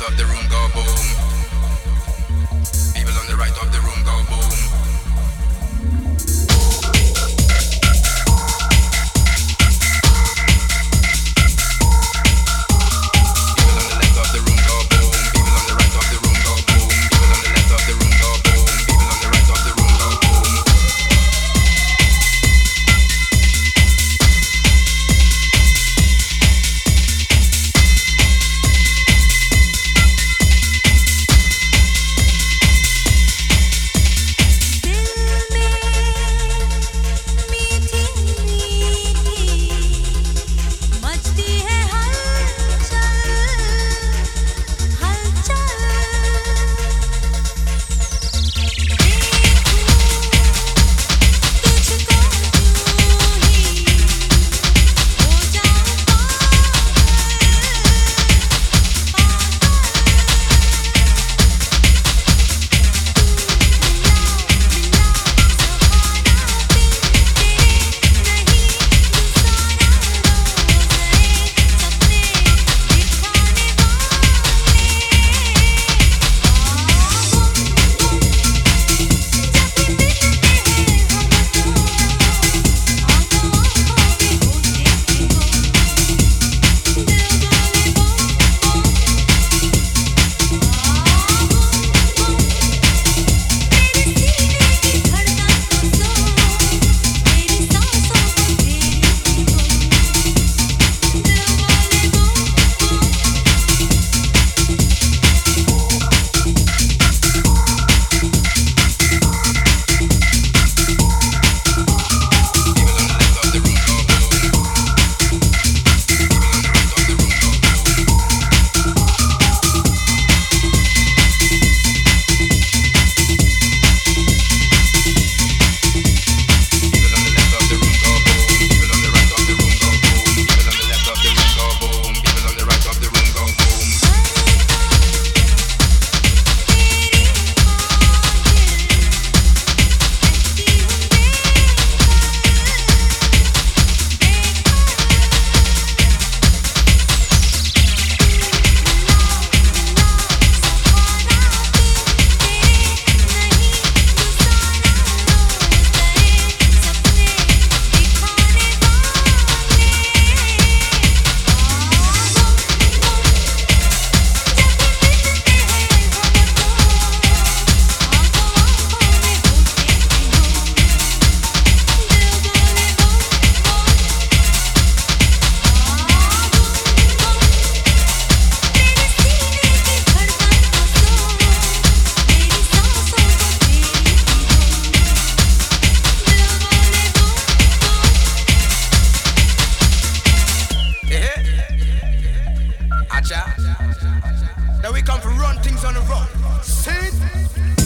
right of the room go boom. People on the right of the room go boom. Now we come to run things on the road. See?